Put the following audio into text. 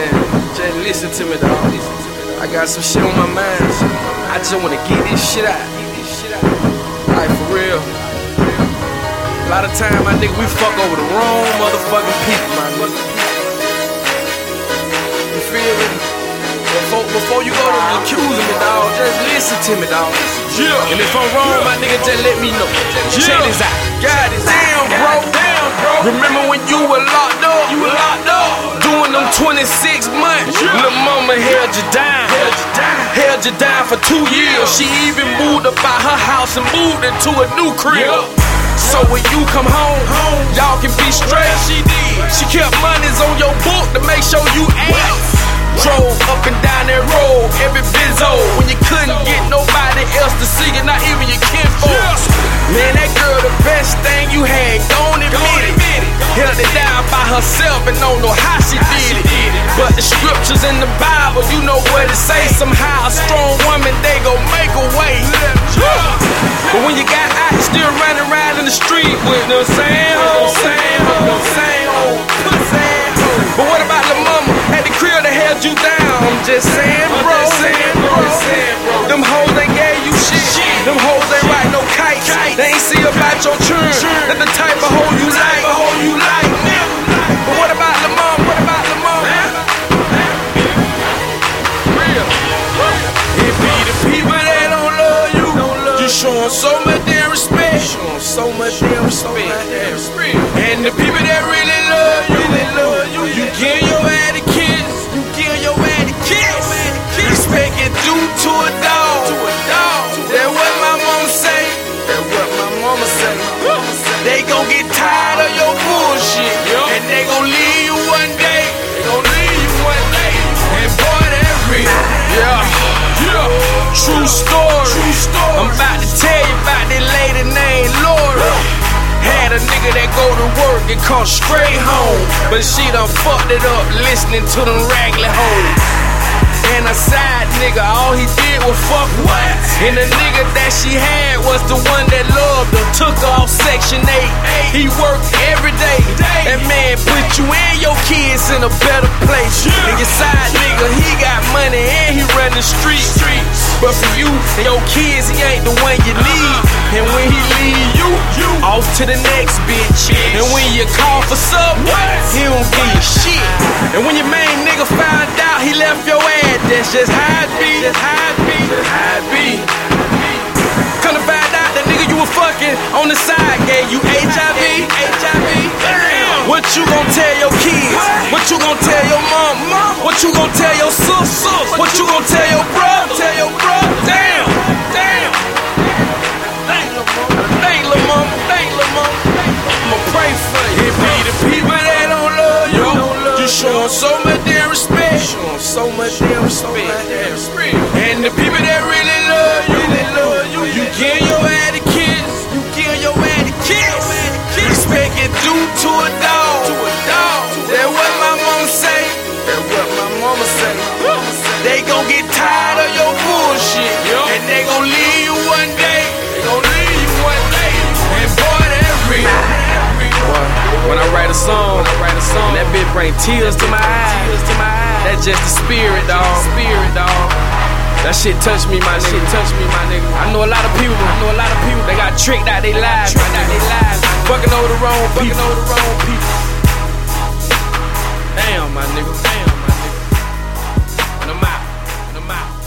And just listen to me, dog. I got some shit on my mind. I just wanna get this shit out. Like for real. A lot of time, my nigga, we fuck over the wrong motherfucking people, my nigga. You feel me? Before, before you go to accusing me, dog, just listen to me, dog. Yeah. And if I'm wrong, my nigga, just let me know. Yeah. Check this out. God damn, bro. Remember when you were locked up? You were locked up. Doing them 26 months. Lil' mama held you down. Held you down for two years. She even moved up out her house and moved into a new crib. So when you come home, y'all can be straight. She did. She kept monies on your book to make sure you ate. Drove up and down that road, every bizzo. And don't know how she did it. But the scriptures in the Bible, you know what it say. Somehow a strong woman, they gon' make a way. But when you got out, you still running around in the street with no same old, same old, same old, pussy. But what about the mama at the crib that held you down? I'm just saying, bro. Them hoes ain't gave you shit. Them hoes ain't ride no kite. They ain't see about your churn. That the type of hoe so much damn respect. Showing so much damn respect. And the people that really love you, they love you. You give your ass work come straight home. But she done fucked it up listening to them raggedy hoes. And a side nigga, all he did was fuck what? And the nigga that she had was the one that loved her. Took her off Section 8. He worked every day. That man put you and your kids in a better place. And your side nigga, he got money and he run the streets. But for you and your kids, he ain't the one you need. And when he leave you, off to the next bitch. And when you call for sub, he don't give you shit. And when your main nigga found out he left your ass, that's just how it be. That's how it be. That's how it be. Come to find out that nigga you were fucking on the side gave you HIV. HIV. What you gon' tell your kids? What you gon' tell your mom? What you gon' tell your sis? I'ma pray for you. It be the people that don't love you. You showing so much damn respect. Showing so much damn respect. And the people that really love you, you. You give your ass a kiss. You give your ass a kiss. Respect it due to a dog. That what my mama say. That what my mama say. They gon' get tired of your write a song. That bitch bring tears to my eyes. That's just the spirit, dog. Spirit, dog. That shit touched me, my nigga. Shit touched me, my nigga. I know a lot of people. I know a lot of people. They got tricked out they lives. Tricked out they. Fucking over the wrong people. Fucking over the wrong people. Damn, my nigga. Damn, my nigga. And I'm out. And I'm out.